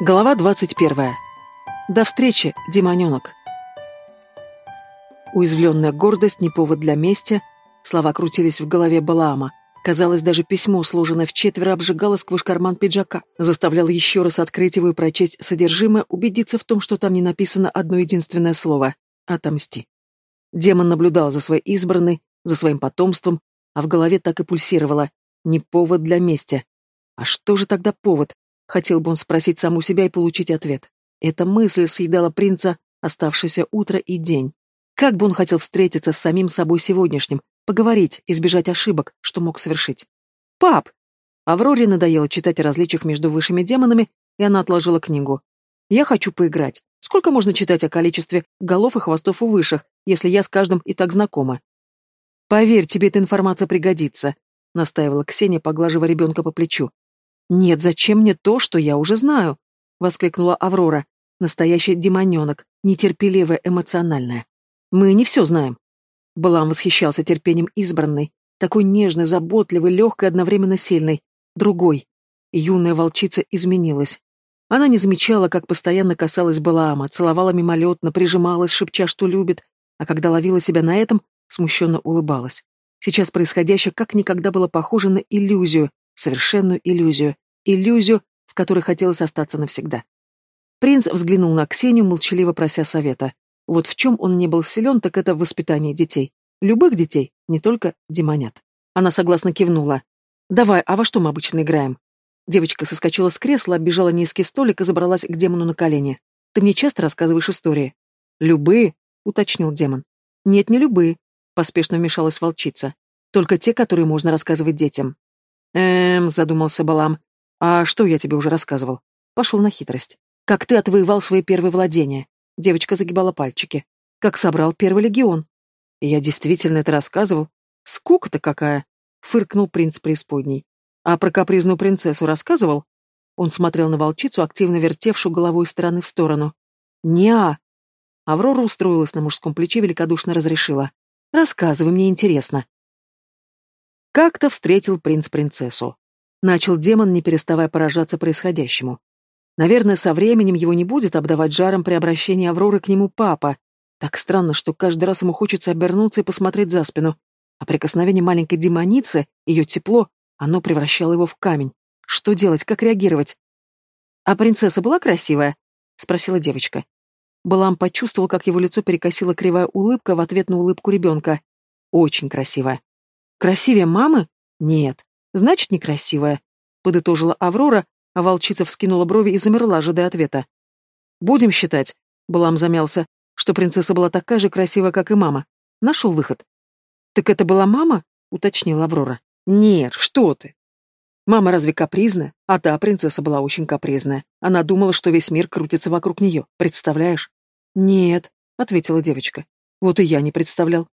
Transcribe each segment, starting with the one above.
Глава 21. До встречи, демоненок. Уязвленная гордость не повод для мести. Слова крутились в голове Балаама. Казалось, даже письмо, сложенное в четверо, обжигало сквозь карман пиджака, заставляло еще раз открыть его и прочесть содержимое, убедиться в том, что там не написано одно единственное слово — «отомсти». Демон наблюдал за своей избранной, за своим потомством, а в голове так и пульсировало «не повод для мести». А что же тогда повод? Хотел бы он спросить саму себя и получить ответ. Эта мысль съедала принца оставшееся утро и день. Как бы он хотел встретиться с самим собой сегодняшним, поговорить, избежать ошибок, что мог совершить. «Пап!» Авроре надоело читать о различиях между высшими демонами, и она отложила книгу. «Я хочу поиграть. Сколько можно читать о количестве голов и хвостов у высших, если я с каждым и так знакома?» «Поверь, тебе эта информация пригодится», — настаивала Ксения, поглаживая ребенка по плечу. «Нет, зачем мне то, что я уже знаю?» — воскликнула Аврора. Настоящий демоненок, нетерпеливая, эмоциональная. «Мы не все знаем». Балам восхищался терпением избранной, такой нежной, заботливой, легкой, одновременно сильной. Другой. Юная волчица изменилась. Она не замечала, как постоянно касалась Балаама, целовала мимолетно, прижималась, шепча, что любит, а когда ловила себя на этом, смущенно улыбалась. Сейчас происходящее как никогда было похоже на иллюзию, совершенную иллюзию, иллюзию, в которой хотелось остаться навсегда. Принц взглянул на Ксению, молчаливо прося совета. Вот в чем он не был силен, так это в воспитании детей. Любых детей, не только демонят. Она согласно кивнула. «Давай, а во что мы обычно играем?» Девочка соскочила с кресла, оббежала низкий столик и забралась к демону на колени. «Ты мне часто рассказываешь истории?» «Любые», — уточнил демон. «Нет, не любые», — поспешно вмешалась волчица. «Только те, которые можно рассказывать детям. Эм, задумался Балам. А что я тебе уже рассказывал? Пошел на хитрость. Как ты отвоевал свои первые владения? Девочка загибала пальчики. Как собрал первый легион? Я действительно это рассказывал. Скука-то какая! Фыркнул принц преисподней. А про капризную принцессу рассказывал? Он смотрел на волчицу, активно вертевшую головой стороны в сторону. «Не-а!» Аврора устроилась на мужском плече, великодушно разрешила. «Рассказывай, мне интересно». Как-то встретил принц принцессу. Начал демон, не переставая поражаться происходящему. Наверное, со временем его не будет обдавать жаром при обращении Авроры к нему папа. Так странно, что каждый раз ему хочется обернуться и посмотреть за спину. А прикосновение маленькой демоницы, ее тепло, оно превращало его в камень. Что делать, как реагировать? «А принцесса была красивая?» — спросила девочка. Балам почувствовал, как его лицо перекосила кривая улыбка в ответ на улыбку ребенка. «Очень красивая». Красивее мамы? Нет. Значит, некрасивая. Подытожила Аврора, а волчица вскинула брови и замерла, ожидая ответа. Будем считать, Балам замялся, что принцесса была такая же красивая, как и мама. Нашел выход. Так это была мама? Уточнила Аврора. Нет, что ты. Мама разве капризная? А та принцесса была очень капризная. Она думала, что весь мир крутится вокруг нее. Представляешь? Нет, ответила девочка. Вот и я не представлял.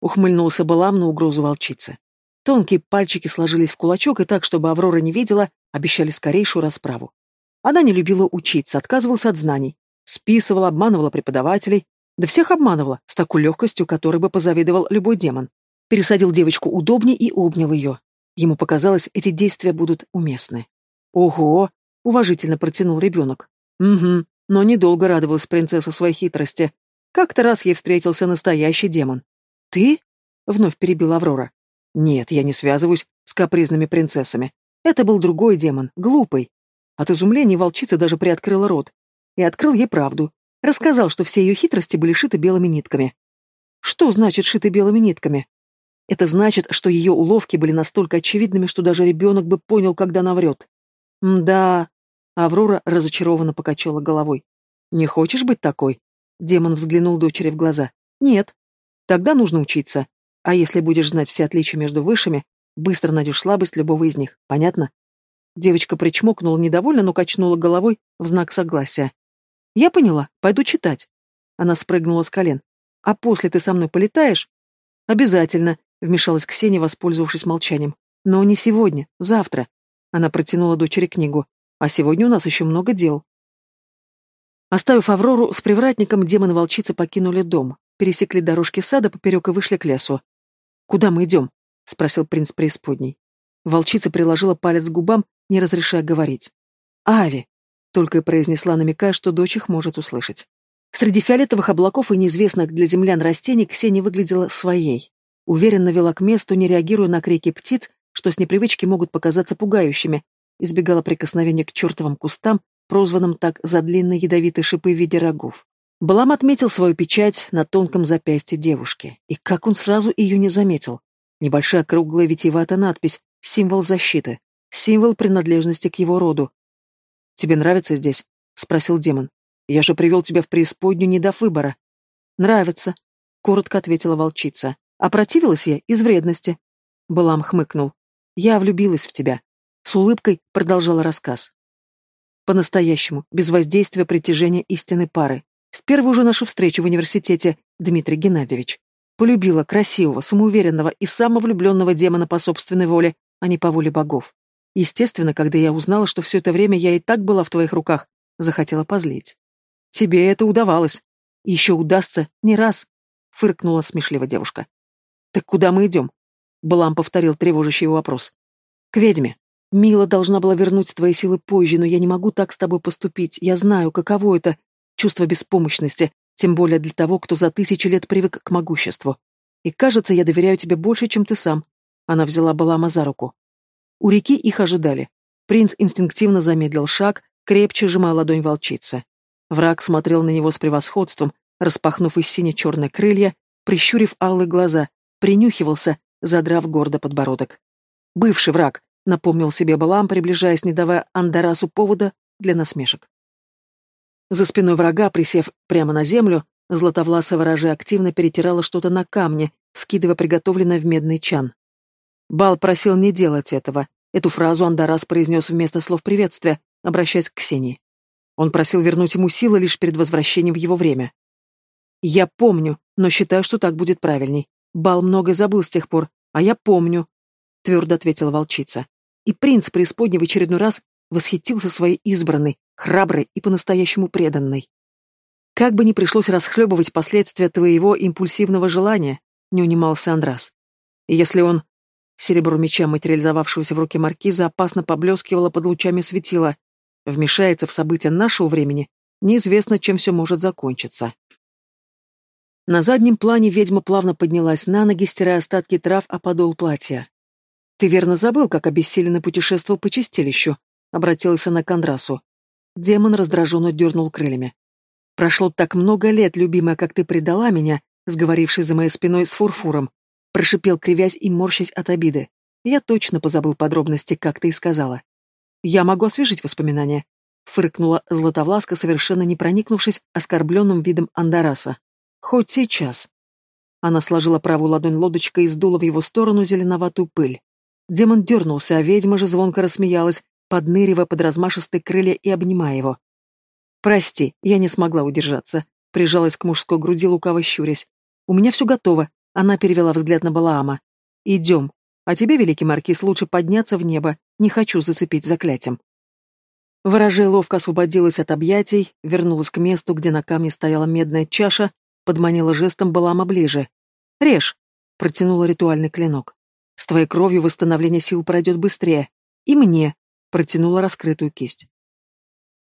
Ухмыльнулся Балам на угрозу волчицы. Тонкие пальчики сложились в кулачок и так, чтобы Аврора не видела, обещали скорейшую расправу. Она не любила учиться, отказывалась от знаний. Списывала, обманывала преподавателей. Да всех обманывала, с такой легкостью, которой бы позавидовал любой демон. Пересадил девочку удобнее и обнял ее. Ему показалось, эти действия будут уместны. «Ого!» — уважительно протянул ребенок. «Угу, но недолго радовалась принцесса своей хитрости. Как-то раз ей встретился настоящий демон. «Ты?» — вновь перебила Аврора. «Нет, я не связываюсь с капризными принцессами. Это был другой демон, глупый». От изумления волчица даже приоткрыла рот. И открыл ей правду. Рассказал, что все ее хитрости были шиты белыми нитками. Что значит шиты белыми нитками? Это значит, что ее уловки были настолько очевидными, что даже ребенок бы понял, когда она врет. «Да...» — Аврора разочарованно покачала головой. «Не хочешь быть такой?» Демон взглянул дочери в глаза. «Нет», Тогда нужно учиться. А если будешь знать все отличия между высшими, быстро найдешь слабость любого из них. Понятно? Девочка причмокнула недовольно, но качнула головой в знак согласия. Я поняла, пойду читать. Она спрыгнула с колен. А после ты со мной полетаешь? Обязательно, вмешалась Ксения, воспользовавшись молчанием. Но не сегодня, завтра. Она протянула дочери книгу. А сегодня у нас еще много дел. Оставив Аврору с привратником, демоны-волчицы покинули дом пересекли дорожки сада поперек и вышли к лесу. «Куда мы идем?» — спросил принц преисподней. Волчица приложила палец к губам, не разрешая говорить. «Ави!» только и произнесла, намекая, что дочь их может услышать. Среди фиолетовых облаков и неизвестных для землян растений Ксения выглядела своей. Уверенно вела к месту, не реагируя на крики птиц, что с непривычки могут показаться пугающими, избегала прикосновения к чертовым кустам, прозванным так за длинные ядовитые шипы в виде рогов. Балам отметил свою печать на тонком запястье девушки. И как он сразу ее не заметил. Небольшая круглая витиеватая надпись «Символ защиты», символ принадлежности к его роду. «Тебе нравится здесь?» — спросил демон. «Я же привел тебя в преисподнюю, не дав выбора». «Нравится», — коротко ответила волчица. «А противилась я из вредности». Балам хмыкнул. «Я влюбилась в тебя». С улыбкой продолжала рассказ. По-настоящему, без воздействия притяжения истинной пары. В первую же нашу встречу в университете Дмитрий Геннадьевич. Полюбила красивого, самоуверенного и самовлюбленного демона по собственной воле, а не по воле богов. Естественно, когда я узнала, что все это время я и так была в твоих руках, захотела позлить. Тебе это удавалось. Еще удастся не раз, фыркнула смешливо девушка. Так куда мы идем? Балам повторил тревожащий вопрос. К ведьме. Мила должна была вернуть твои силы позже, но я не могу так с тобой поступить. Я знаю, каково это — чувство беспомощности, тем более для того, кто за тысячи лет привык к могуществу. И кажется, я доверяю тебе больше, чем ты сам. Она взяла Балама за руку. У реки их ожидали. Принц инстинктивно замедлил шаг, крепче сжимая ладонь волчицы. Враг смотрел на него с превосходством, распахнув из сине-черные крылья, прищурив алые глаза, принюхивался, задрав гордо подбородок. Бывший враг, напомнил себе Балам, приближаясь, не давая Андарасу повода для насмешек. За спиной врага, присев прямо на землю, златовласая ворожа активно перетирала что-то на камне, скидывая приготовленное в медный чан. Бал просил не делать этого. Эту фразу Андарас произнес вместо слов приветствия, обращаясь к Ксении. Он просил вернуть ему силы лишь перед возвращением в его время. «Я помню, но считаю, что так будет правильней. Бал многое забыл с тех пор, а я помню, — твердо ответила волчица. И принц преисподней в очередной раз восхитился своей избранной, храброй и по-настоящему преданной. «Как бы ни пришлось расхлебывать последствия твоего импульсивного желания», — не унимался Андрас. И если он... Серебро меча, материализовавшегося в руке маркиза, опасно поблескивало под лучами светила. Вмешается в события нашего времени, неизвестно, чем все может закончиться. На заднем плане ведьма плавно поднялась на ноги, стирая остатки трав о подол платья. «Ты верно забыл, как обессиленно путешествовал по чистилищу?» — обратилась она к Андрасу. Демон раздраженно дернул крыльями. «Прошло так много лет, любимая, как ты предала меня, сговорившись за моей спиной с фурфуром», — прошипел, кривясь и морщась от обиды. «Я точно позабыл подробности, как ты и сказала». «Я могу освежить воспоминания», — фыркнула Златовласка, совершенно не проникнувшись оскорбленным видом Андараса. «Хоть сейчас». Она сложила правую ладонь лодочкой и сдула в его сторону зеленоватую пыль. Демон дернулся, а ведьма же звонко рассмеялась, подныривая под размашистые крылья и обнимая его. «Прости, я не смогла удержаться», — прижалась к мужской груди, лукаво щурясь. «У меня все готово», — она перевела взгляд на Балаама. «Идем. А тебе, великий маркиз, лучше подняться в небо. Не хочу зацепить заклятием». Ворожей ловко освободилась от объятий, вернулась к месту, где на камне стояла медная чаша, подманила жестом Балаама ближе. «Режь!» — протянула ритуальный клинок. С твоей кровью восстановление сил пройдет быстрее. И мне, протянула раскрытую кисть.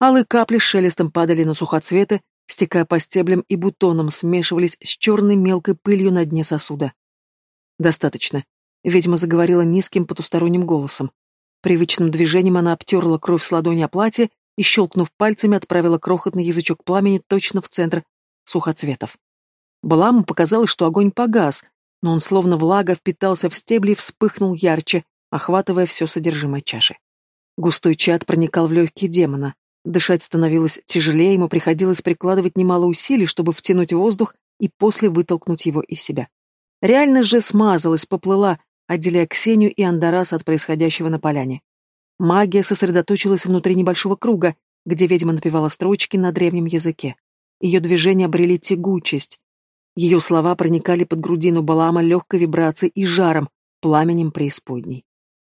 Алые капли шелестом падали на сухоцветы, стекая по стеблям и бутонам, смешивались с черной мелкой пылью на дне сосуда. «Достаточно», — ведьма заговорила низким потусторонним голосом. Привычным движением она обтерла кровь с ладони о платье и, щелкнув пальцами, отправила крохотный язычок пламени точно в центр сухоцветов. Баламу показалось, что огонь погас, но он словно влага впитался в стебли и вспыхнул ярче, охватывая все содержимое чаши. Густой чад проникал в легкие демона. Дышать становилось тяжелее, ему приходилось прикладывать немало усилий, чтобы втянуть воздух и после вытолкнуть его из себя. Реальность же смазалась, поплыла, отделяя Ксению и Андарас от происходящего на поляне. Магия сосредоточилась внутри небольшого круга, где ведьма напевала строчки на древнем языке. Ее движения обрели тягучесть, ее слова проникали под грудину Балама легкой вибрацией и жаром, пламенем преисподней.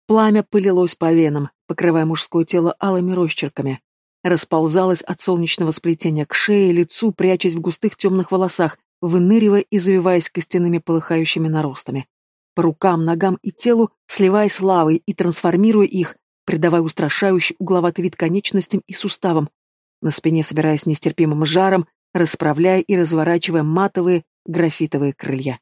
Пламя пылилось по венам, покрывая мужское тело алыми росчерками. Расползалось от солнечного сплетения к шее, лицу, прячась в густых темных волосах, выныривая и завиваясь костяными полыхающими наростами. По рукам, ногам и телу, сливаясь лавой и трансформируя их, придавая устрашающий угловатый вид конечностям и суставам, на спине собираясь нестерпимым жаром, расправляя и разворачивая матовые графитовые крылья.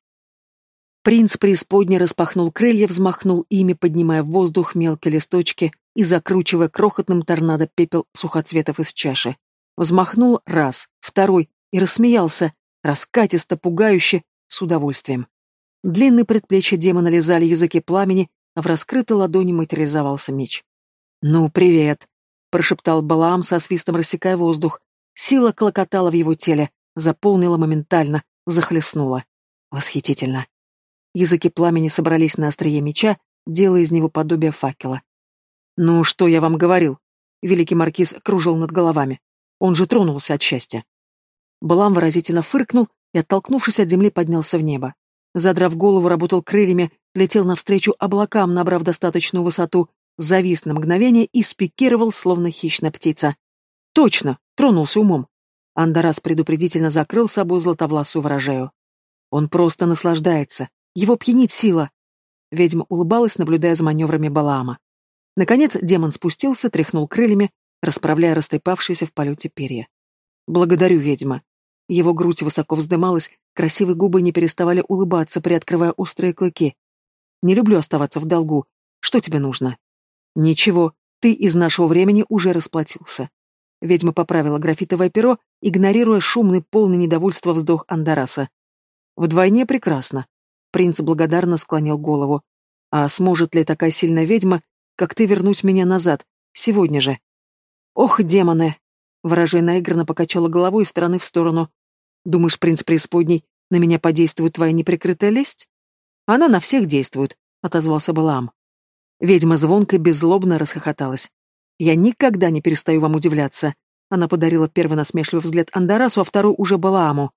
Принц преисподней распахнул крылья, взмахнул ими, поднимая в воздух мелкие листочки и закручивая крохотным торнадо пепел сухоцветов из чаши. Взмахнул раз, второй и рассмеялся, раскатисто, пугающе, с удовольствием. Длинные предплечья демона лизали языки пламени, а в раскрытой ладони материализовался меч. «Ну, привет!» — прошептал Балаам со свистом рассекая воздух. Сила клокотала в его теле, заполнила моментально, захлестнула. Восхитительно. Языки пламени собрались на острие меча, делая из него подобие факела. «Ну, что я вам говорил?» Великий маркиз кружил над головами. Он же тронулся от счастья. Балам выразительно фыркнул и, оттолкнувшись от земли, поднялся в небо. Задрав голову, работал крыльями, летел навстречу облакам, набрав достаточную высоту, завис на мгновение и спикировал, словно хищная птица. Точно, тронулся умом. Андарас предупредительно закрыл собой златовласую ворожею. Он просто наслаждается. Его пьянит сила. Ведьма улыбалась, наблюдая за маневрами Балаама. Наконец демон спустился, тряхнул крыльями, расправляя растрепавшиеся в полете перья. «Благодарю, ведьма». Его грудь высоко вздымалась, красивые губы не переставали улыбаться, приоткрывая острые клыки. «Не люблю оставаться в долгу. Что тебе нужно?» «Ничего, ты из нашего времени уже расплатился». Ведьма поправила графитовое перо, игнорируя шумный, полный недовольства вздох Андараса. «Вдвойне прекрасно». Принц благодарно склонил голову. «А сможет ли такая сильная ведьма, как ты, вернуть меня назад, сегодня же?» «Ох, демоны!» Ворожей наигранно покачала головой из стороны в сторону. «Думаешь, принц преисподней, на меня подействует твоя неприкрытая лесть?» «Она на всех действует», — отозвался Балаам. Ведьма звонко беззлобно расхохоталась. «Я никогда не перестаю вам удивляться». Она подарила первый насмешливый взгляд Андарасу, а второй уже Балааму.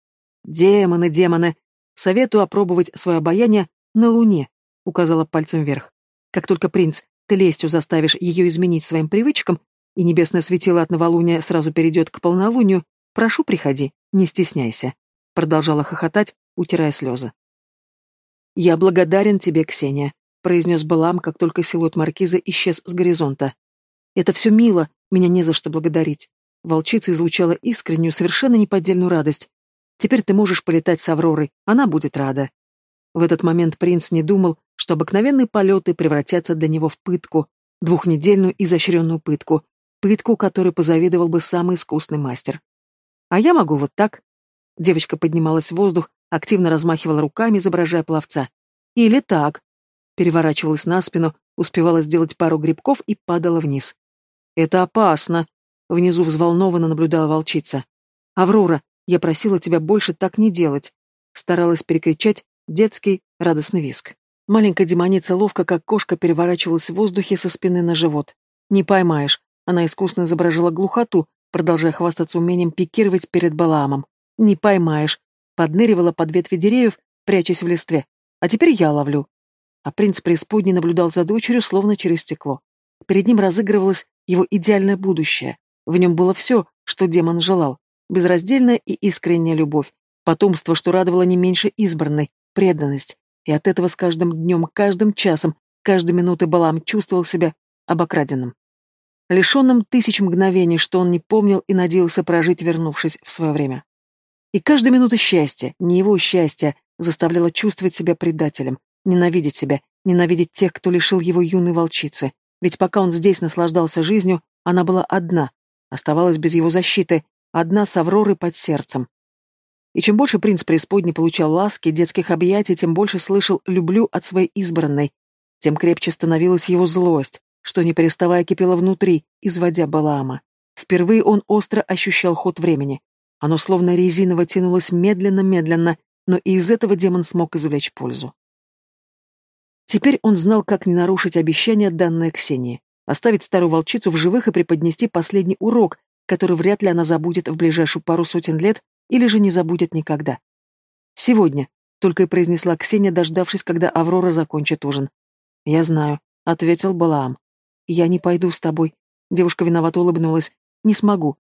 «Демоны, демоны! Советую опробовать свое обаяние на Луне», — указала пальцем вверх. «Как только принц, ты лестью заставишь ее изменить своим привычкам, и небесное светило от новолуния сразу перейдет к полнолунию, прошу, приходи, не стесняйся», — продолжала хохотать, утирая слезы. «Я благодарен тебе, Ксения», — произнес Балам, как только силуэт маркиза исчез с горизонта. «Это все мило, меня не за что благодарить». Волчица излучала искреннюю, совершенно неподдельную радость. «Теперь ты можешь полетать с Авророй, она будет рада». В этот момент принц не думал, что обыкновенные полеты превратятся для него в пытку, двухнедельную изощренную пытку, пытку, которой позавидовал бы самый искусный мастер. А я могу вот так. Девочка поднималась в воздух, активно размахивала руками, изображая пловца. Или так. Переворачивалась на спину, успевала сделать пару грибков и падала вниз. Это опасно. Внизу взволнованно наблюдала волчица. Аврора, я просила тебя больше так не делать. Старалась перекричать детский радостный виск. Маленькая демоница ловко, как кошка, переворачивалась в воздухе со спины на живот. Не поймаешь, она искусно изображала глухоту, продолжая хвастаться умением пикировать перед Балаамом. «Не поймаешь!» Подныривала под ветви деревьев, прячась в листве. «А теперь я ловлю!» А принц преисподней наблюдал за дочерью, словно через стекло. Перед ним разыгрывалось его идеальное будущее. В нем было все, что демон желал. Безраздельная и искренняя любовь, потомство, что радовало не меньше избранной, преданность. И от этого с каждым днем, каждым часом, каждой минутой Балам чувствовал себя обокраденным лишенным тысяч мгновений, что он не помнил и надеялся прожить, вернувшись в свое время. И каждая минута счастья, не его счастья, заставляла чувствовать себя предателем, ненавидеть себя, ненавидеть тех, кто лишил его юной волчицы. Ведь пока он здесь наслаждался жизнью, она была одна, оставалась без его защиты, одна с Авророй под сердцем. И чем больше принц преисподней получал ласки, детских объятий, тем больше слышал «люблю» от своей избранной, тем крепче становилась его злость, что не переставая кипело внутри, изводя Балаама. Впервые он остро ощущал ход времени. Оно словно резиново тянулось медленно-медленно, но и из этого демон смог извлечь пользу. Теперь он знал, как не нарушить обещание, данное Ксении, оставить старую волчицу в живых и преподнести последний урок, который вряд ли она забудет в ближайшую пару сотен лет или же не забудет никогда. «Сегодня», — только и произнесла Ксения, дождавшись, когда Аврора закончит ужин. «Я знаю», — ответил Балаам. «Я не пойду с тобой». Девушка виновато улыбнулась. «Не смогу».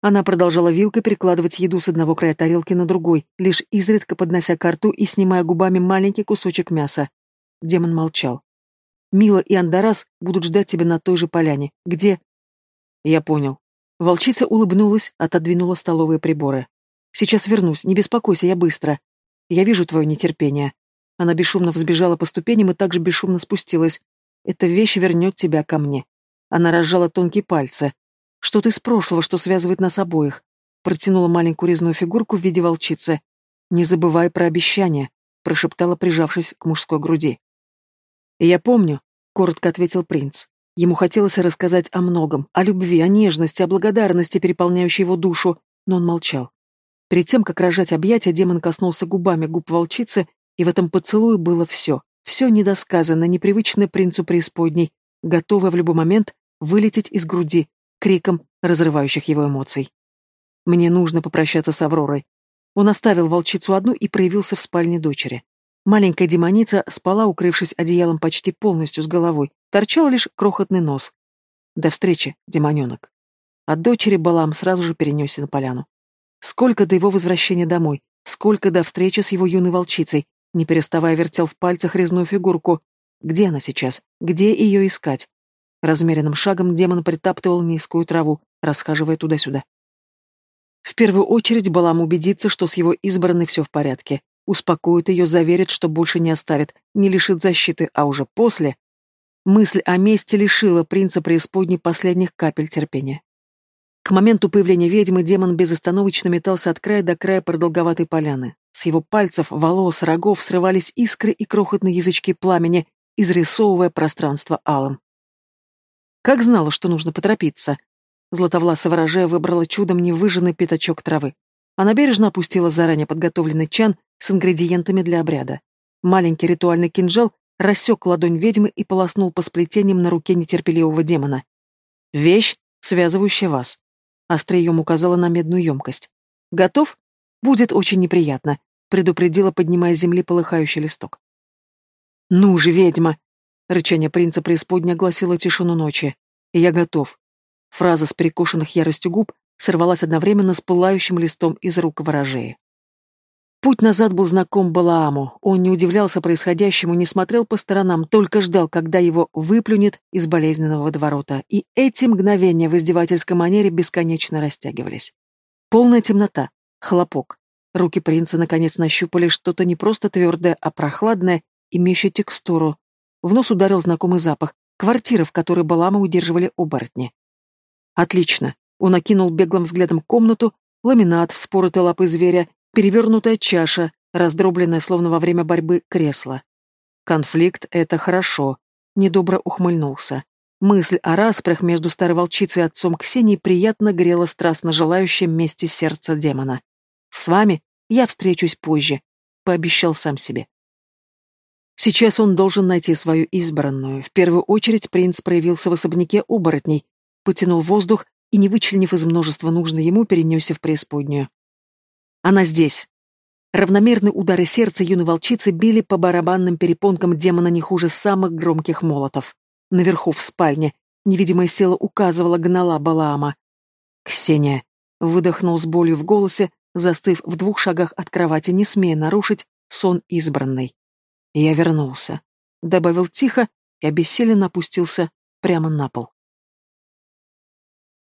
Она продолжала вилкой перекладывать еду с одного края тарелки на другой, лишь изредка поднося ко рту и снимая губами маленький кусочек мяса. Демон молчал. «Мила и Андарас будут ждать тебя на той же поляне. Где?» «Я понял». Волчица улыбнулась, отодвинула столовые приборы. «Сейчас вернусь, не беспокойся, я быстро. Я вижу твое нетерпение». Она бесшумно взбежала по ступеням и также бесшумно спустилась. «Эта вещь вернет тебя ко мне». Она разжала тонкие пальцы. «Что-то из прошлого, что связывает нас обоих». Протянула маленькую резную фигурку в виде волчицы. «Не забывай про обещание», — прошептала, прижавшись к мужской груди. «Я помню», — коротко ответил принц. Ему хотелось рассказать о многом, о любви, о нежности, о благодарности, переполняющей его душу, но он молчал. Перед тем, как рожать объятия, демон коснулся губами губ волчицы, и в этом поцелуе было все. Все недосказанно, непривычное принцу преисподней, готовое в любой момент вылететь из груди, криком разрывающих его эмоций. «Мне нужно попрощаться с Авророй». Он оставил волчицу одну и проявился в спальне дочери. Маленькая демоница спала, укрывшись одеялом почти полностью с головой, торчал лишь крохотный нос. До встречи, демоненок. От дочери Балам сразу же перенесся на поляну. Сколько до его возвращения домой, сколько до встречи с его юной волчицей, не переставая вертел в пальцах резную фигурку. Где она сейчас? Где ее искать? Размеренным шагом демон притаптывал низкую траву, расхаживая туда-сюда. В первую очередь Балам убедится, что с его избранной все в порядке, успокоит ее, заверит, что больше не оставит, не лишит защиты, а уже после... Мысль о мести лишила принца преисподней последних капель терпения. К моменту появления ведьмы демон безостановочно метался от края до края продолговатой поляны. С его пальцев, волос, рогов срывались искры и крохотные язычки пламени, изрисовывая пространство алым. Как знала, что нужно поторопиться. Златовласа ворожея выбрала чудом невыжженный пятачок травы. Она бережно опустила заранее подготовленный чан с ингредиентами для обряда. Маленький ритуальный кинжал рассек ладонь ведьмы и полоснул по сплетениям на руке нетерпеливого демона. «Вещь, связывающая вас». Острием указала на медную емкость. «Готов? Будет очень неприятно», — предупредила, поднимая с земли полыхающий листок. «Ну же, ведьма!» — рычание принца преисподня огласило тишину ночи. «Я готов». Фраза с перекошенных яростью губ сорвалась одновременно с пылающим листом из рук ворожея. Путь назад был знаком Балааму. Он не удивлялся происходящему, не смотрел по сторонам, только ждал, когда его выплюнет из болезненного водоворота. И эти мгновения в издевательской манере бесконечно растягивались. Полная темнота, хлопок. Руки принца наконец нащупали что-то не просто твердое, а прохладное, имеющее текстуру. В нос ударил знакомый запах, квартиры, в которой Балама удерживали оборотни. Отлично. Он окинул беглым взглядом комнату, ламинат, вспоротый лапы зверя, перевернутая чаша, раздробленное, словно во время борьбы, кресло. Конфликт — это хорошо. Недобро ухмыльнулся. Мысль о распрях между старой волчицей и отцом Ксении приятно грела страстно желающим мести сердца демона. «С вами я встречусь позже», — пообещал сам себе. Сейчас он должен найти свою избранную. В первую очередь принц проявился в особняке оборотней, потянул воздух и, не вычленив из множества нужно ему, перенесся в преисподнюю. Она здесь. Равномерные удары сердца юной волчицы били по барабанным перепонкам демона не хуже самых громких молотов. Наверху, в спальне, невидимая сила указывала, гнала Балаама. «Ксения!» — выдохнул с болью в голосе, застыв в двух шагах от кровати, не смея нарушить сон избранной. «Я вернулся», — добавил тихо и обессиленно опустился прямо на пол.